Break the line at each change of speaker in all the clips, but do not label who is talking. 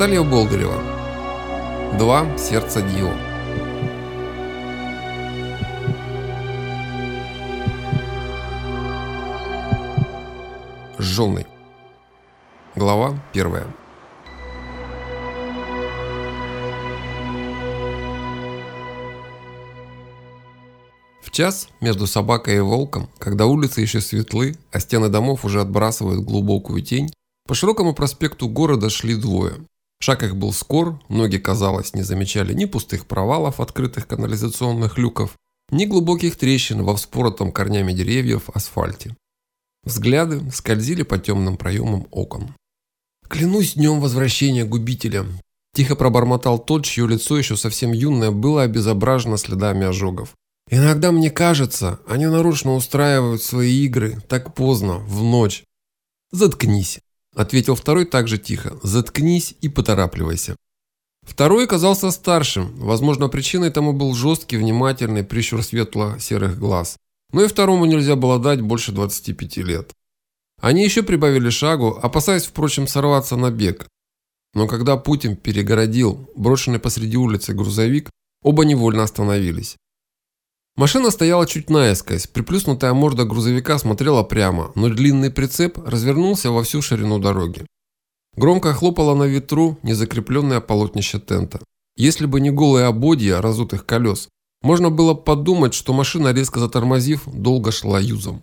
Наталья Болдырева. Два сердца Дио. Жженый. Глава первая. В час между собакой и волком, когда улицы еще светлы, а стены домов уже отбрасывают глубокую тень, по широкому проспекту города шли двое. Шаг их был скор, ноги, казалось, не замечали ни пустых провалов, открытых канализационных люков, ни глубоких трещин во вспоротом корнями деревьев асфальте. Взгляды скользили по темным проемам окон. «Клянусь днем возвращения губителя!» Тихо пробормотал тот, чье лицо еще совсем юное было обезображено следами ожогов. «Иногда мне кажется, они нарочно устраивают свои игры так поздно, в ночь». «Заткнись!» – ответил второй также тихо. «Заткнись и поторапливайся». Второй оказался старшим. Возможно, причиной тому был жесткий, внимательный прищур светло-серых глаз. Но и второму нельзя было дать больше 25 лет. Они еще прибавили шагу, опасаясь, впрочем, сорваться на бег. Но когда Путин перегородил брошенный посреди улицы грузовик, оба невольно остановились. Машина стояла чуть наискось, приплюснутая морда грузовика смотрела прямо, но длинный прицеп развернулся во всю ширину дороги. Громко хлопало на ветру незакрепленное полотнище тента. Если бы не голые ободья разутых колес, можно было подумать, что машина, резко затормозив, долго шла юзом.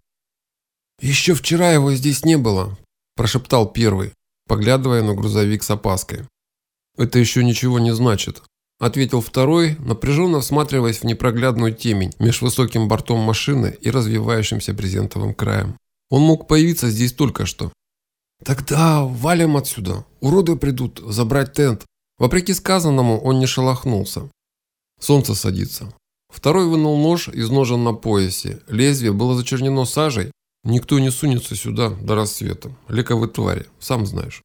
«Еще вчера его здесь не было», – прошептал первый, поглядывая на грузовик с опаской. «Это еще ничего не значит», – ответил второй, напряженно всматриваясь в непроглядную темень меж высоким бортом машины и развивающимся брезентовым краем. Он мог появиться здесь только что. «Тогда валим отсюда. Уроды придут забрать тент». Вопреки сказанному, он не шелохнулся. Солнце садится. Второй вынул нож из ножен на поясе. Лезвие было зачернено сажей. Никто не сунется сюда до рассвета. Лековые твари, сам знаешь.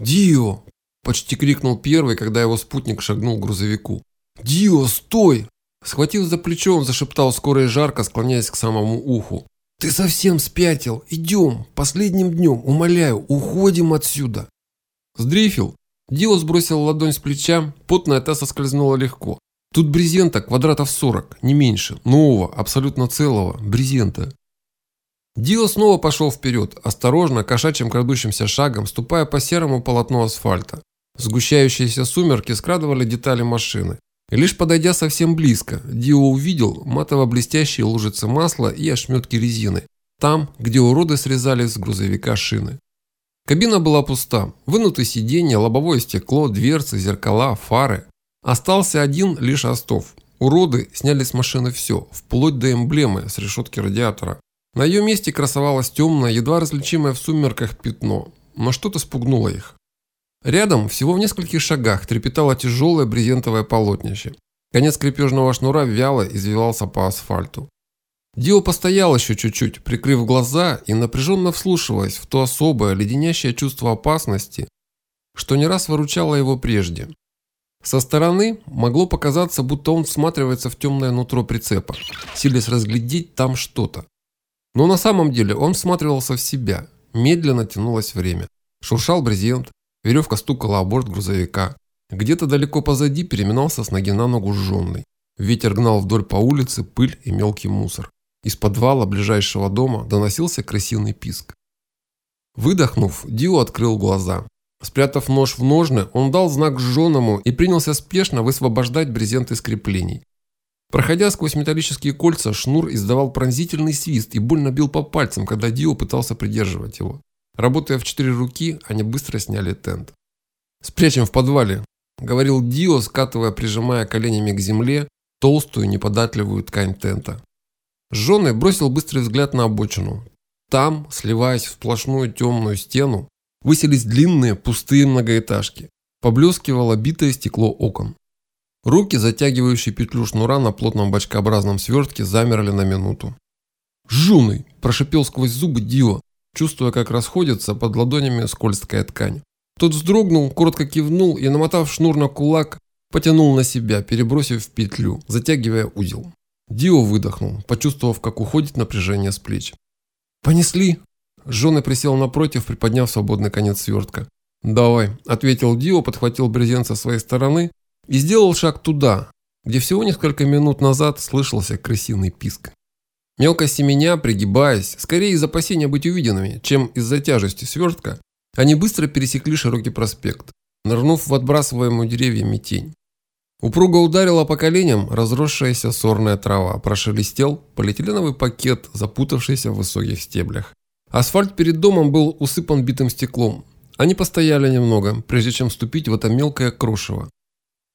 «Дио!» – почти крикнул первый, когда его спутник шагнул к грузовику. «Дио, стой!» Схватив за плечо, он зашептал скоро и жарко, склоняясь к самому уху. «Ты совсем спятил! Идем! Последним днем, умоляю, уходим отсюда!» Сдрифил. Дио сбросил ладонь с плеча, потная та соскользнула легко. Тут брезента квадратов 40, не меньше, нового, абсолютно целого, брезента. Дио снова пошел вперед, осторожно, кошачьим крадущимся шагом, ступая по серому полотну асфальта. Сгущающиеся сумерки скрадывали детали машины. И лишь подойдя совсем близко, Дио увидел матово-блестящие лужицы масла и ошметки резины, там, где уроды срезали с грузовика шины. Кабина была пуста, вынуты сиденья, лобовое стекло, дверцы, зеркала, фары. Остался один лишь остов. Уроды сняли с машины все, вплоть до эмблемы с решетки радиатора. На ее месте красовалось темное, едва различимое в сумерках пятно, но что-то спугнуло их. Рядом, всего в нескольких шагах, трепетало тяжелое брезентовое полотнище. Конец крепежного шнура вяло извивался по асфальту. Дио постоял еще чуть-чуть, прикрыв глаза и напряженно вслушиваясь в то особое, леденящее чувство опасности, что не раз выручало его прежде. Со стороны могло показаться, будто он всматривается в темное нутро прицепа, силясь разглядеть там что-то. Но на самом деле он всматривался в себя. Медленно тянулось время. Шуршал брезент, веревка стукала о борт грузовика. Где-то далеко позади переминался с ноги на ногу жженный. Ветер гнал вдоль по улице пыль и мелкий мусор. Из подвала ближайшего дома доносился крысиный писк. Выдохнув, Дио открыл глаза. Спрятав нож в ножны, он дал знак жженому и принялся спешно высвобождать брезент из креплений. Проходя сквозь металлические кольца, шнур издавал пронзительный свист и больно бил по пальцам, когда Дио пытался придерживать его. Работая в четыре руки, они быстро сняли тент. «Спрячем в подвале», – говорил Дио, скатывая, прижимая коленями к земле толстую, неподатливую ткань тента. Жженый бросил быстрый взгляд на обочину. Там, сливаясь в сплошную темную стену, Выселись длинные пустые многоэтажки. Поблескивало битое стекло окон. Руки, затягивающие петлю шнура на плотном бочкообразном свертке, замерли на минуту. «Жуный!» – прошипел сквозь зубы Дио, чувствуя, как расходится под ладонями скользкая ткань. Тот вздрогнул, коротко кивнул и, намотав шнур на кулак, потянул на себя, перебросив в петлю, затягивая узел. Дио выдохнул, почувствовав, как уходит напряжение с плеч. «Понесли!» Жженый присел напротив, приподняв свободный конец свертка. «Давай», – ответил Дио, подхватил брезент со своей стороны и сделал шаг туда, где всего несколько минут назад слышался крысиный писк. Мелко семеня, пригибаясь, скорее из опасения быть увиденными, чем из-за тяжести свертка, они быстро пересекли широкий проспект, нырнув в отбрасываемую деревьями тень. Упруго ударила по коленям разросшаяся сорная трава, прошелестел полиэтиленовый пакет, запутавшийся в высоких стеблях. Асфальт перед домом был усыпан битым стеклом. Они постояли немного, прежде чем вступить в это мелкое крошево.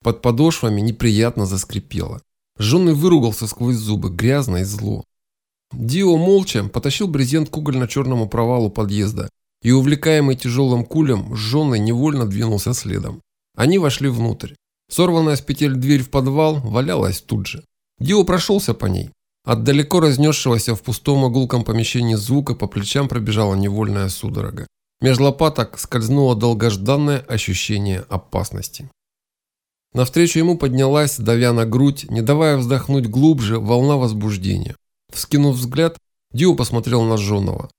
Под подошвами неприятно заскрипело. Жженый выругался сквозь зубы, грязно и зло. Дио молча потащил брезент к угольно-черному провалу подъезда и, увлекаемый тяжелым кулем, жженый невольно двинулся следом. Они вошли внутрь. Сорванная с петель дверь в подвал валялась тут же. Дио прошелся по ней. От далеко разнесшегося в пустом огулком помещении звука по плечам пробежала невольная судорога. Меж лопаток скользнуло долгожданное ощущение опасности. Навстречу ему поднялась, давя на грудь, не давая вздохнуть глубже, волна возбуждения. Вскинув взгляд, Дио посмотрел на Жонова.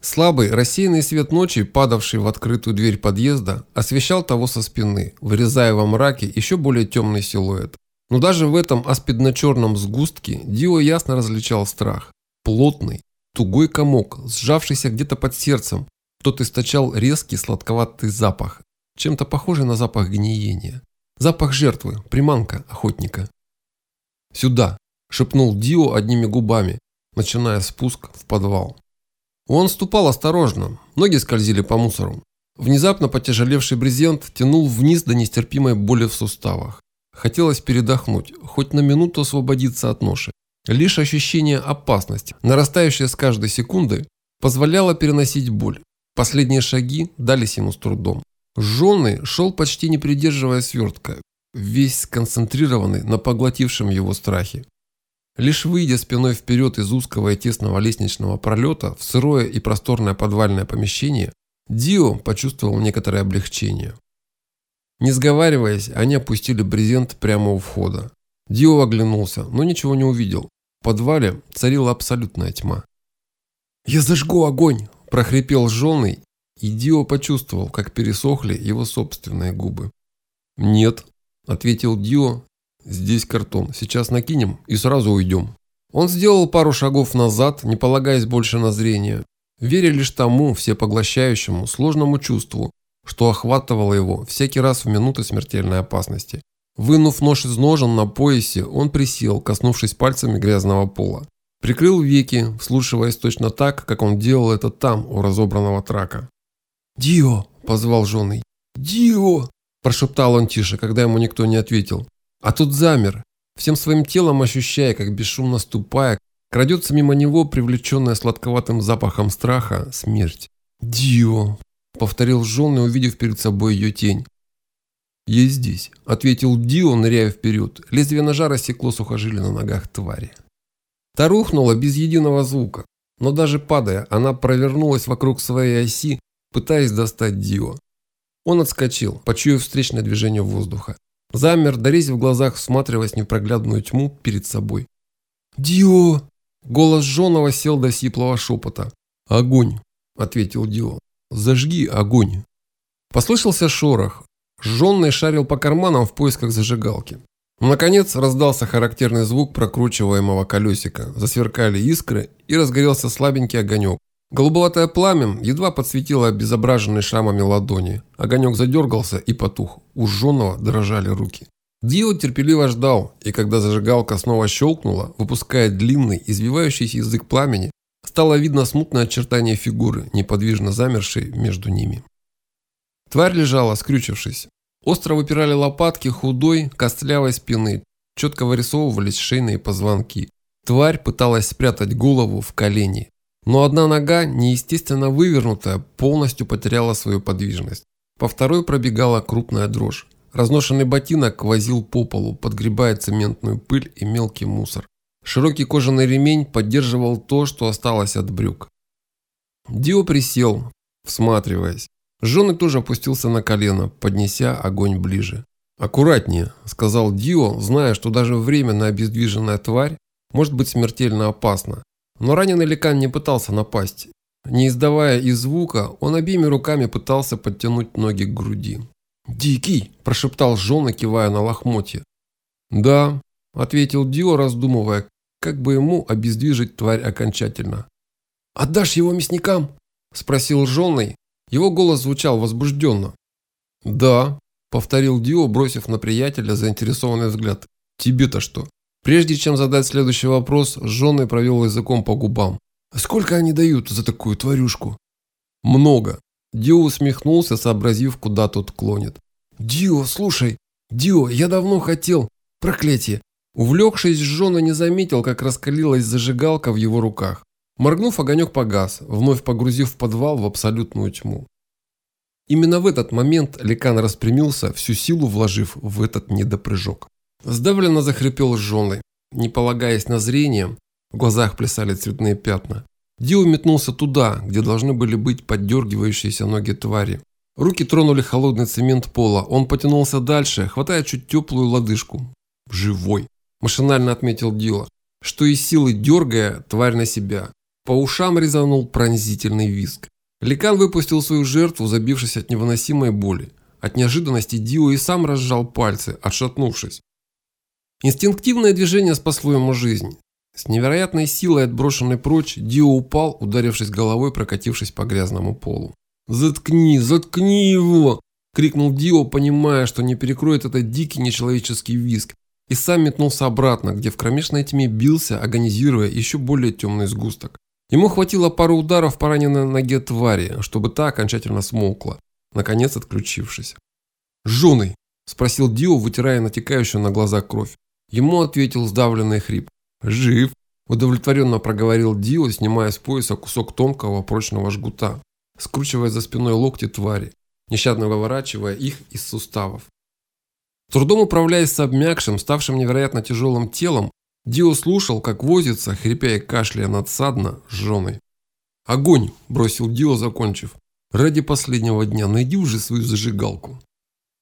Слабый, рассеянный свет ночи, падавший в открытую дверь подъезда, освещал того со спины, вырезая во мраке еще более темный силуэт. Но даже в этом аспидно-черном сгустке Дио ясно различал страх. Плотный, тугой комок, сжавшийся где-то под сердцем, тот источал резкий сладковатый запах, чем-то похожий на запах гниения. Запах жертвы, приманка охотника. «Сюда!» – шепнул Дио одними губами, начиная спуск в подвал. Он ступал осторожно, ноги скользили по мусору. Внезапно потяжелевший брезент тянул вниз до нестерпимой боли в суставах. Хотелось передохнуть, хоть на минуту освободиться от ноши. Лишь ощущение опасности, нарастающее с каждой секунды, позволяло переносить боль. Последние шаги дались ему с трудом. Жженый шел почти не придерживая свертка, весь сконцентрированный на поглотившем его страхе. Лишь выйдя спиной вперед из узкого и тесного лестничного пролета в сырое и просторное подвальное помещение, Дио почувствовал некоторое облегчение. Не сговариваясь, они опустили брезент прямо у входа. Дио оглянулся, но ничего не увидел. В подвале царила абсолютная тьма. «Я зажгу огонь!» – прохрипел жженый, и Дио почувствовал, как пересохли его собственные губы. «Нет», – ответил Дио Здесь картон. Сейчас накинем и сразу уйдем. Он сделал пару шагов назад, не полагаясь больше на зрение, веря лишь тому всепоглощающему, сложному чувству, что охватывало его всякий раз в минуты смертельной опасности. Вынув нож из ножен на поясе, он присел, коснувшись пальцами грязного пола. Прикрыл веки, вслушиваясь точно так, как он делал это там, у разобранного трака. «Дио!» – позвал женой. «Дио!» – прошептал он тише, когда ему никто не ответил. А тут замер, всем своим телом ощущая, как бесшумно ступая, крадется мимо него, привлеченная сладковатым запахом страха, смерть. «Дио!» – повторил Жон, увидев перед собой ее тень. «Я здесь», – ответил Дио, ныряя вперед. Лезвие ножа рассекло сухожилие на ногах твари. Та рухнула без единого звука, но даже падая, она провернулась вокруг своей оси, пытаясь достать Дио. Он отскочил, почуяв встречное движение воздуха. Замер, дорезь в глазах, всматриваясь в непроглядную тьму перед собой. «Дио!» Голос Жонова сел до сиплого шепота. «Огонь!» – ответил Дио. «Зажги огонь!» Послышался шорох. Жженный шарил по карманам в поисках зажигалки. Наконец раздался характерный звук прокручиваемого колесика. Засверкали искры и разгорелся слабенький огонек. Голубоватое пламя едва подсветило обезображенные шрамами ладони. Огонек задергался и потух. У жженого дрожали руки. Дио терпеливо ждал, и когда зажигалка снова щелкнула, выпуская длинный, извивающийся язык пламени, стало видно смутное очертание фигуры, неподвижно замершей между ними. Тварь лежала, скрючившись. Остро выпирали лопатки худой, костлявой спины, четко вырисовывались шейные позвонки. Тварь пыталась спрятать голову в колени, но одна нога, неестественно вывернутая, полностью потеряла свою подвижность. По второй пробегала крупная дрожь. Разношенный ботинок возил по полу, подгребая цементную пыль и мелкий мусор. Широкий кожаный ремень поддерживал то, что осталось от брюк. Дио присел, всматриваясь. Жены тоже опустился на колено, поднеся огонь ближе. «Аккуратнее», – сказал Дио, зная, что даже временно обездвиженная тварь может быть смертельно опасна. Но раненый ликан не пытался напасть. Не издавая и звука, он обеими руками пытался подтянуть ноги к груди. «Дикий!» – прошептал Жона, кивая на лохмотье. «Да», – ответил Дио, раздумывая, как бы ему обездвижить тварь окончательно. «Отдашь его мясникам?» – спросил Жонный. Его голос звучал возбужденно. «Да», – повторил Дио, бросив на приятеля заинтересованный взгляд. «Тебе-то что?» Прежде чем задать следующий вопрос, Жонный провел языком по губам. «Сколько они дают за такую тварюшку?» «Много», Дио усмехнулся, сообразив, куда тот клонит. «Дио, слушай! Дио, я давно хотел! Проклятие!» Увлекшись, Жона не заметил, как раскалилась зажигалка в его руках. Моргнув, огонек погас, вновь погрузив подвал в абсолютную тьму. Именно в этот момент Ликан распрямился, всю силу вложив в этот недопрыжок. Сдавленно захрипел Жоной. Не полагаясь на зрение, в глазах плясали цветные пятна. Дио метнулся туда, где должны были быть поддергивающиеся ноги твари. Руки тронули холодный цемент пола. Он потянулся дальше, хватая чуть теплую лодыжку. «Живой!» – машинально отметил Дио, что из силы дергая тварь на себя. По ушам резанул пронзительный визг. Ликан выпустил свою жертву, забившись от невыносимой боли. От неожиданности Дио и сам разжал пальцы, отшатнувшись. Инстинктивное движение спасло ему жизнь. С невероятной силой отброшенный прочь, Дио упал, ударившись головой, прокатившись по грязному полу. «Заткни, заткни его!» – крикнул Дио, понимая, что не перекроет этот дикий нечеловеческий визг, и сам метнулся обратно, где в кромешной тьме бился, агонизируя еще более темный сгусток. Ему хватило пары ударов по раненой ноге твари, чтобы та окончательно смолкла, наконец отключившись. «Женой!» – спросил Дио, вытирая натекающую на глаза кровь. Ему ответил сдавленный хрип. «Жив!» – удовлетворенно проговорил Дио, снимая с пояса кусок тонкого прочного жгута, скручивая за спиной локти твари, нещадно выворачивая их из суставов. трудом управляясь с обмякшим, ставшим невероятно тяжелым телом, Дио слушал, как возится, хрипя и кашляя надсадно, с женой. «Огонь!» – бросил Дио, закончив. «Ради последнего дня найди уже свою зажигалку».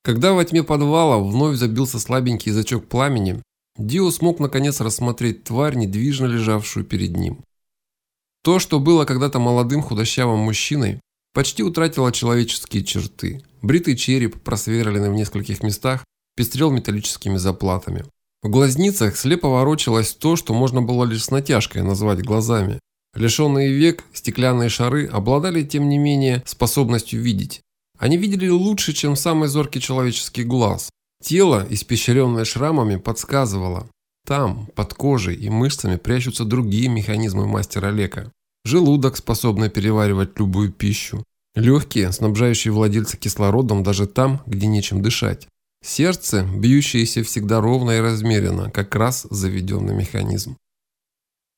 Когда во тьме подвала вновь забился слабенький язычок пламени, Дио смог наконец рассмотреть тварь, недвижно лежавшую перед ним. То, что было когда-то молодым худощавым мужчиной, почти утратило человеческие черты. Бритый череп, просверленный в нескольких местах, пестрел металлическими заплатами. В глазницах слепо ворочалось то, что можно было лишь с натяжкой назвать глазами. Лишенные век, стеклянные шары обладали, тем не менее, способностью видеть. Они видели лучше, чем самый зоркий человеческий глаз. Тело, испещренное шрамами, подсказывало. Там, под кожей и мышцами прячутся другие механизмы мастера Лека. Желудок, способный переваривать любую пищу. Легкие, снабжающие владельца кислородом даже там, где нечем дышать. Сердце, бьющееся всегда ровно и размеренно, как раз заведенный механизм.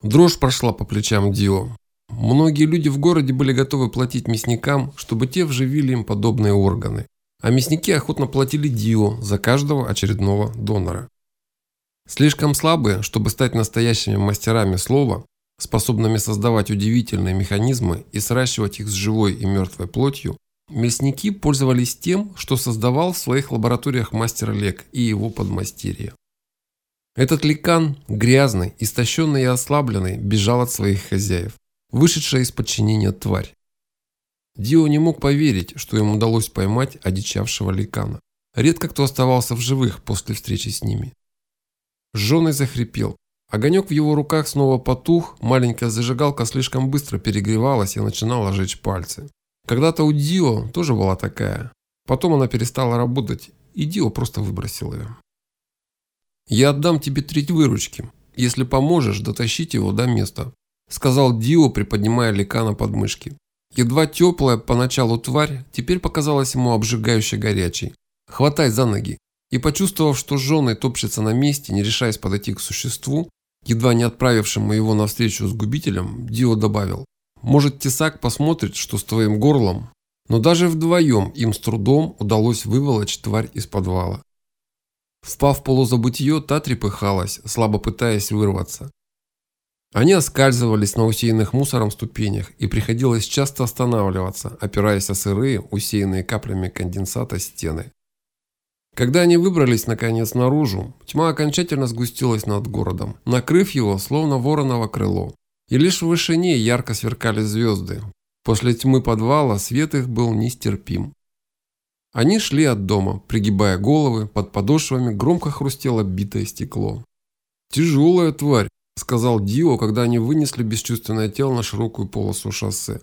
Дрожь прошла по плечам Дио. Многие люди в городе были готовы платить мясникам, чтобы те вживили им подобные органы а мясники охотно платили Дио за каждого очередного донора. Слишком слабые, чтобы стать настоящими мастерами слова, способными создавать удивительные механизмы и сращивать их с живой и мертвой плотью, мясники пользовались тем, что создавал в своих лабораториях мастер Лек и его подмастерье. Этот ликан, грязный, истощенный и ослабленный, бежал от своих хозяев, вышедшая из подчинения тварь. Дио не мог поверить, что им удалось поймать одичавшего ликана. Редко кто оставался в живых после встречи с ними. Жженый захрипел. Огонек в его руках снова потух, маленькая зажигалка слишком быстро перегревалась и начинала жечь пальцы. Когда-то у Дио тоже была такая. Потом она перестала работать, и Дио просто выбросил ее. «Я отдам тебе треть выручки, если поможешь дотащить его до места», сказал Дио, приподнимая ликана под мышки. Едва теплая поначалу тварь теперь показалась ему обжигающе горячей. «Хватай за ноги!» И почувствовав, что жены топчется на месте, не решаясь подойти к существу, едва не отправившему его навстречу с губителем, Дио добавил. «Может, Тесак посмотрит, что с твоим горлом?» Но даже вдвоем им с трудом удалось выволочь тварь из подвала. Впав в полузабытье, та трепыхалась, слабо пытаясь вырваться. Они оскальзывались на усеянных мусором ступенях, и приходилось часто останавливаться, опираясь о сырые, усеянные каплями конденсата стены. Когда они выбрались наконец наружу, тьма окончательно сгустилась над городом, накрыв его словно вороново крыло. И лишь в вышине ярко сверкали звезды, После тьмы подвала свет их был нестерпим. Они шли от дома, пригибая головы, под подошвами громко хрустело битое стекло. «Тяжелая тварь», – сказал Дио, когда они вынесли бесчувственное тело на широкую полосу шоссе.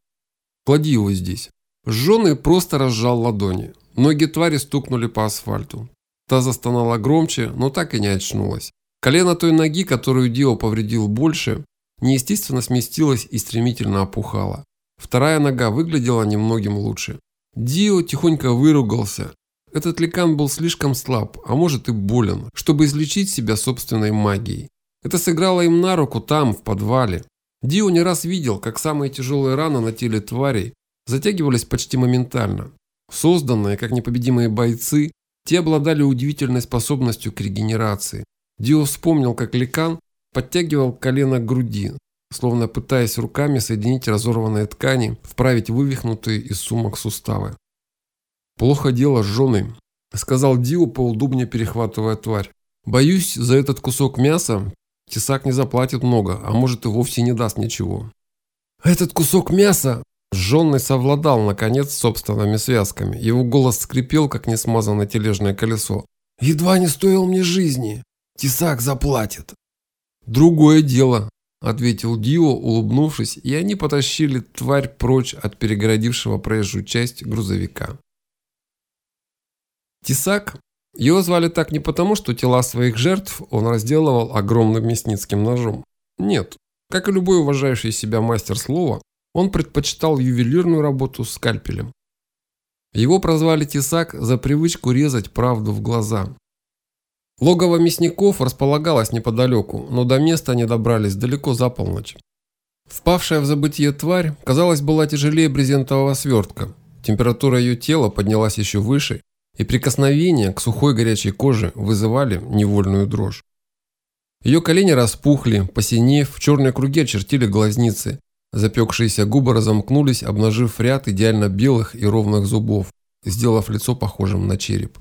«Клади его здесь». Жженый просто разжал ладони. Ноги твари стукнули по асфальту. Та застонала громче, но так и не очнулась. Колено той ноги, которую Дио повредил больше, неестественно сместилось и стремительно опухало. Вторая нога выглядела немногим лучше. Дио тихонько выругался. Этот ликан был слишком слаб, а может и болен, чтобы излечить себя собственной магией. Это сыграло им на руку там, в подвале. Дио не раз видел, как самые тяжелые раны на теле тварей затягивались почти моментально. Созданные, как непобедимые бойцы, те обладали удивительной способностью к регенерации. Дио вспомнил, как Ликан подтягивал колено к груди, словно пытаясь руками соединить разорванные ткани, вправить вывихнутые из сумок суставы. «Плохо дело с женой», – сказал Дио, поудобнее перехватывая тварь. «Боюсь, за этот кусок мяса Тесак не заплатит много, а может и вовсе не даст ничего». «Этот кусок мяса!» Жженный совладал, наконец, собственными связками. Его голос скрипел, как несмазанное тележное колесо. «Едва не стоил мне жизни. Тесак заплатит». «Другое дело», – ответил Дио, улыбнувшись, и они потащили тварь прочь от перегородившего проезжую часть грузовика. Тесак, его звали так не потому, что тела своих жертв он разделывал огромным мясницким ножом. Нет, как и любой уважающий себя мастер слова, он предпочитал ювелирную работу с скальпелем. Его прозвали Тесак за привычку резать правду в глаза. Логово мясников располагалось неподалеку, но до места они добрались далеко за полночь. Впавшая в забытие тварь, казалось, была тяжелее брезентового свертка. Температура ее тела поднялась еще выше, и прикосновения к сухой горячей коже вызывали невольную дрожь. Ее колени распухли, посинев, в черные круги очертили глазницы, Запекшиеся губы разомкнулись, обнажив ряд идеально белых и ровных зубов, сделав лицо похожим на череп.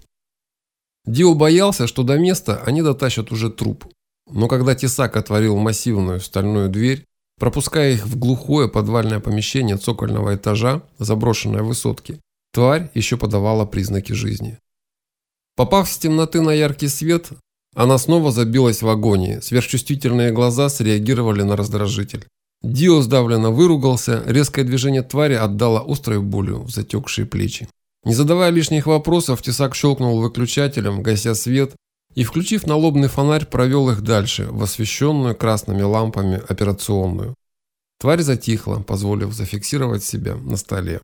Дио боялся, что до места они дотащат уже труп. Но когда Тесак отворил массивную стальную дверь, пропуская их в глухое подвальное помещение цокольного этажа, заброшенной высотки, тварь еще подавала признаки жизни. Попав с темноты на яркий свет, она снова забилась в агонии, сверхчувствительные глаза среагировали на раздражитель. Дио сдавленно выругался, резкое движение твари отдало острой болью в затекшие плечи. Не задавая лишних вопросов, Тесак щелкнул выключателем, гася свет, и, включив налобный фонарь, провел их дальше, в освещенную красными лампами операционную. Тварь затихла, позволив зафиксировать себя на столе.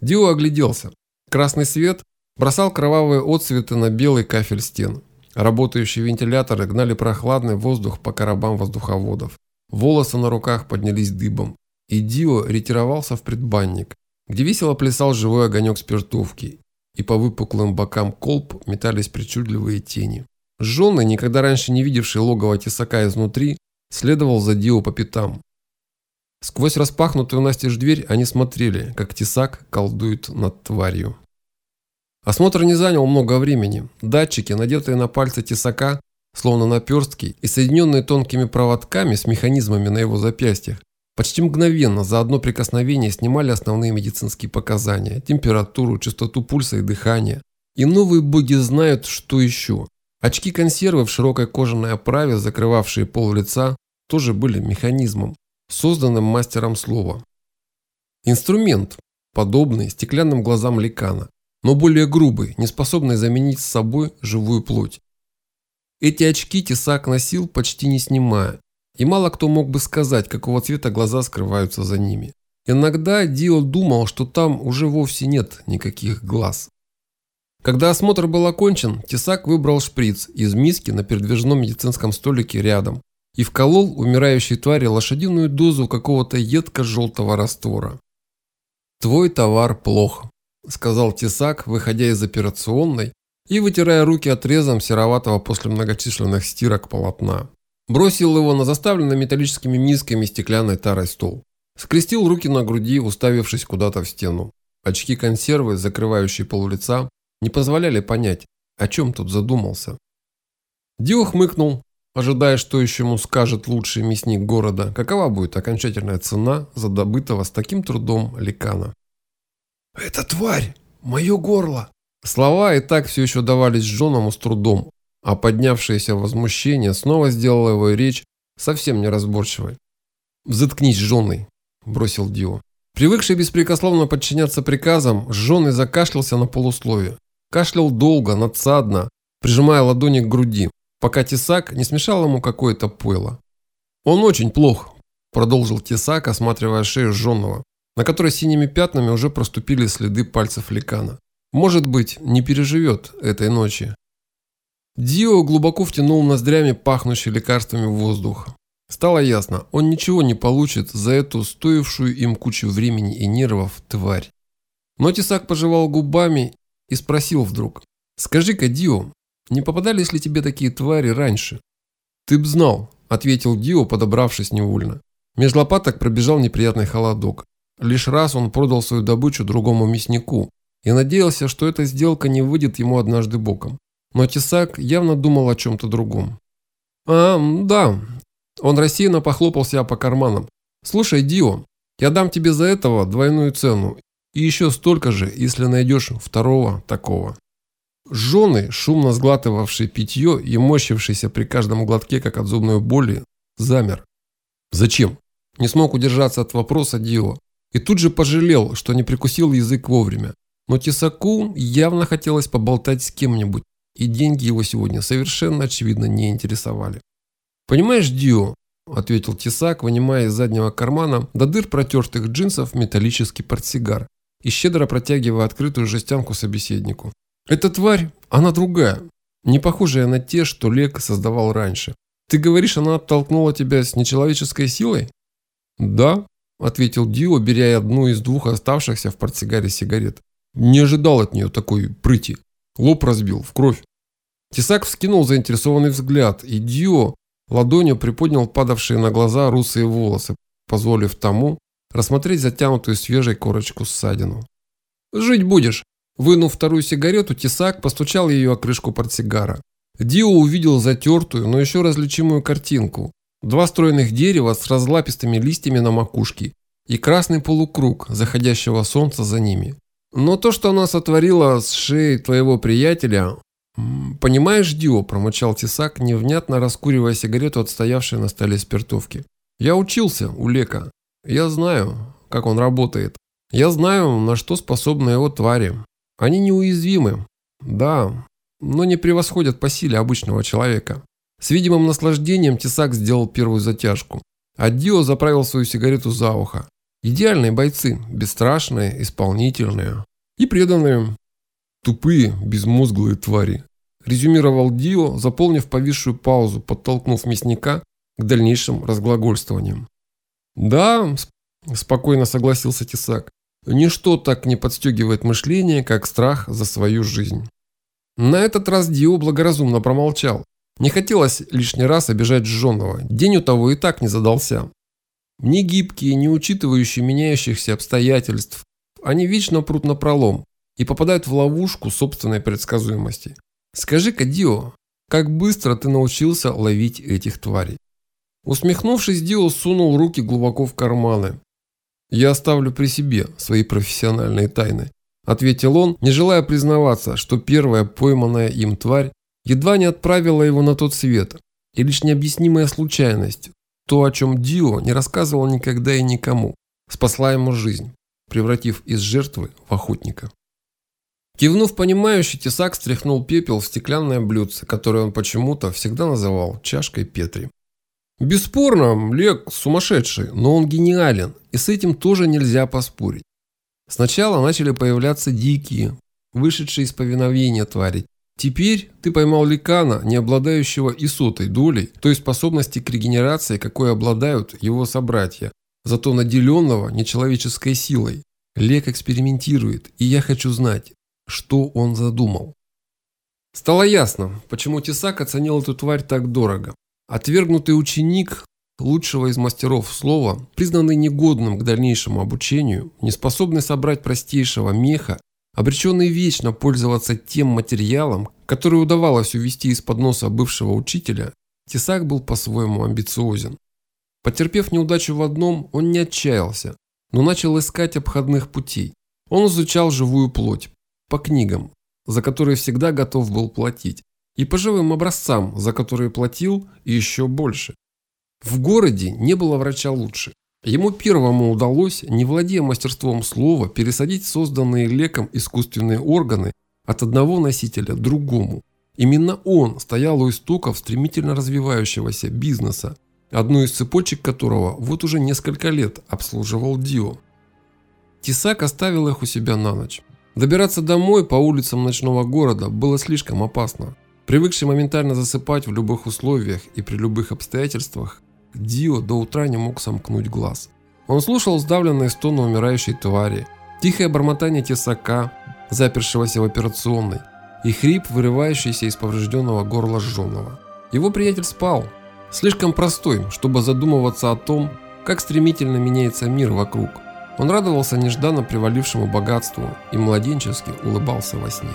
Дио огляделся. Красный свет бросал кровавые отцветы на белый кафель стен. Работающие вентиляторы гнали прохладный воздух по коробам воздуховодов. Волосы на руках поднялись дыбом, и Дио ретировался в предбанник, где весело плясал живой огонек спиртовки, и по выпуклым бокам колб метались причудливые тени. Жженый, никогда раньше не видевший логово тесака изнутри, следовал за Дио по пятам. Сквозь распахнутую настежь дверь они смотрели, как тесак колдует над тварью. Осмотр не занял много времени. Датчики, надетые на пальцы тесака, словно наперстки и соединенные тонкими проводками с механизмами на его запястьях, почти мгновенно за одно прикосновение снимали основные медицинские показания – температуру, частоту пульса и дыхания. И новые боги знают, что еще. Очки-консервы в широкой кожаной оправе, закрывавшие пол лица, тоже были механизмом, созданным мастером слова. Инструмент, подобный стеклянным глазам ликана, но более грубый, не способный заменить с собой живую плоть. Эти очки Тесак носил, почти не снимая, и мало кто мог бы сказать, какого цвета глаза скрываются за ними. Иногда Дио думал, что там уже вовсе нет никаких глаз. Когда осмотр был окончен, Тесак выбрал шприц из миски на передвижном медицинском столике рядом и вколол умирающей твари лошадиную дозу какого-то едко-желтого раствора. «Твой товар плох», – сказал Тесак, выходя из операционной и вытирая руки отрезом сероватого после многочисленных стирок полотна. Бросил его на заставленный металлическими мисками стеклянной тарой стол. Скрестил руки на груди, уставившись куда-то в стену. Очки консервы, закрывающие пол лица, не позволяли понять, о чем тут задумался. Дио хмыкнул, ожидая, что еще ему скажет лучший мясник города, какова будет окончательная цена за добытого с таким трудом ликана.
«Это тварь! Мое горло!»
Слова и так все еще давались Джоному с трудом, а поднявшееся возмущение снова сделало его речь совсем неразборчивой. «Заткнись, Джонный!» – бросил Дио. Привыкший беспрекословно подчиняться приказам, Джонный закашлялся на полусловие. Кашлял долго, надсадно, прижимая ладони к груди, пока Тесак не смешал ему какое-то пойло. «Он очень плох», – продолжил Тесак, осматривая шею Жженного, на которой синими пятнами уже проступили следы пальцев ликана. «Может быть, не переживет этой ночи». Дио глубоко втянул ноздрями пахнущий лекарствами воздух. Стало ясно, он ничего не получит за эту стоившую им кучу времени и нервов тварь. Но Тесак пожевал губами и спросил вдруг. «Скажи-ка, Дио, не попадались ли тебе такие твари раньше?» «Ты б знал», – ответил Дио, подобравшись невольно. Меж лопаток пробежал неприятный холодок. Лишь раз он продал свою добычу другому мяснику и надеялся, что эта сделка не выйдет ему однажды боком. Но Тесак явно думал о чем-то другом. «А, да». Он рассеянно похлопал себя по карманам. «Слушай, Дио, я дам тебе за этого двойную цену и еще столько же, если найдешь второго такого». Жены, шумно сглатывавший питье и мощившийся при каждом глотке, как от зубной боли, замер. «Зачем?» Не смог удержаться от вопроса Дио. И тут же пожалел, что не прикусил язык вовремя. Но Тесаку явно хотелось поболтать с кем-нибудь, и деньги его сегодня совершенно очевидно не интересовали. «Понимаешь, Дио», – ответил Тесак, вынимая из заднего кармана до дыр протертых джинсов металлический портсигар и щедро протягивая открытую жестянку собеседнику. Эта тварь, она другая, не похожая на те, что Лек создавал раньше. Ты говоришь, она оттолкнула тебя с нечеловеческой силой? Да, ответил Дио, беря одну из двух оставшихся в портсигаре сигарет. Не ожидал от нее такой прыти. Лоб разбил, в кровь. Тесак вскинул заинтересованный взгляд, и Дио ладонью приподнял падавшие на глаза русые волосы, позволив тому рассмотреть затянутую свежей корочку ссадину. «Жить будешь!» Вынув вторую сигарету, Тесак постучал ее о крышку портсигара. Дио увидел затертую, но еще различимую картинку. Два стройных дерева с разлапистыми листьями на макушке и красный полукруг заходящего солнца за ними. Но то, что она сотворила с шеей твоего приятеля... «Понимаешь, Дио», – промычал Тесак, невнятно раскуривая сигарету, отстоявшей на столе спиртовки. «Я учился у Лека. Я знаю, как он работает. Я знаю, на что способны его твари. Они неуязвимы, да, но не превосходят по силе обычного человека. С видимым наслаждением Тесак сделал первую затяжку, а Дио заправил свою сигарету за ухо. Идеальные бойцы, бесстрашные, исполнительные и преданные. Тупые, безмозглые твари. Резюмировал Дио, заполнив повисшую паузу, подтолкнув мясника к дальнейшим разглагольствованиям. «Да», – спокойно согласился Тесак, Ничто так не подстегивает мышление, как страх за свою жизнь. На этот раз Дио благоразумно промолчал. Не хотелось лишний раз обижать Жженого, день у того и так не задался. Не гибкие, не учитывающие меняющихся обстоятельств, они вечно прут на пролом и попадают в ловушку собственной предсказуемости. Скажи-ка, Дио, как быстро ты научился ловить этих тварей? Усмехнувшись, Дио сунул руки глубоко в карманы. «Я оставлю при себе свои профессиональные тайны», ответил он, не желая признаваться, что первая пойманная им тварь едва не отправила его на тот свет, и лишь необъяснимая случайность, то, о чем Дио не рассказывал никогда и никому, спасла ему жизнь, превратив из жертвы в охотника. Кивнув понимающий, Тесак стряхнул пепел в стеклянное блюдце, которое он почему-то всегда называл чашкой Петри. Бесспорно, Лек сумасшедший, но он гениален, и с этим тоже нельзя поспорить. Сначала начали появляться дикие, вышедшие из повиновения твари. Теперь ты поймал ликана, не обладающего и сотой долей, той способности к регенерации, какой обладают его собратья, зато наделенного нечеловеческой силой. Лек экспериментирует, и я хочу знать, что он задумал. Стало ясно, почему Тесак оценил эту тварь так дорого. Отвергнутый ученик лучшего из мастеров слова, признанный негодным к дальнейшему обучению, неспособный собрать простейшего меха, обреченный вечно пользоваться тем материалом, который удавалось увести из-под носа бывшего учителя, Тесак был по-своему амбициозен. Потерпев неудачу в одном, он не отчаялся, но начал искать обходных путей. Он изучал живую плоть, по книгам, за которые всегда готов был платить, и по живым образцам, за которые платил еще больше. В городе не было врача лучше. Ему первому удалось, не владея мастерством слова, пересадить созданные леком искусственные органы от одного носителя другому. Именно он стоял у истоков стремительно развивающегося бизнеса, одну из цепочек которого вот уже несколько лет обслуживал Дио. Тесак оставил их у себя на ночь. Добираться домой по улицам ночного города было слишком опасно. Привыкший моментально засыпать в любых условиях и при любых обстоятельствах, Дио до утра не мог сомкнуть глаз. Он слушал сдавленные стоны умирающей твари, тихое бормотание тесака, запершегося в операционной, и хрип, вырывающийся из поврежденного горла жженого. Его приятель спал, слишком простой, чтобы задумываться о том, как стремительно меняется мир вокруг. Он радовался нежданно привалившему богатству и младенчески улыбался во сне.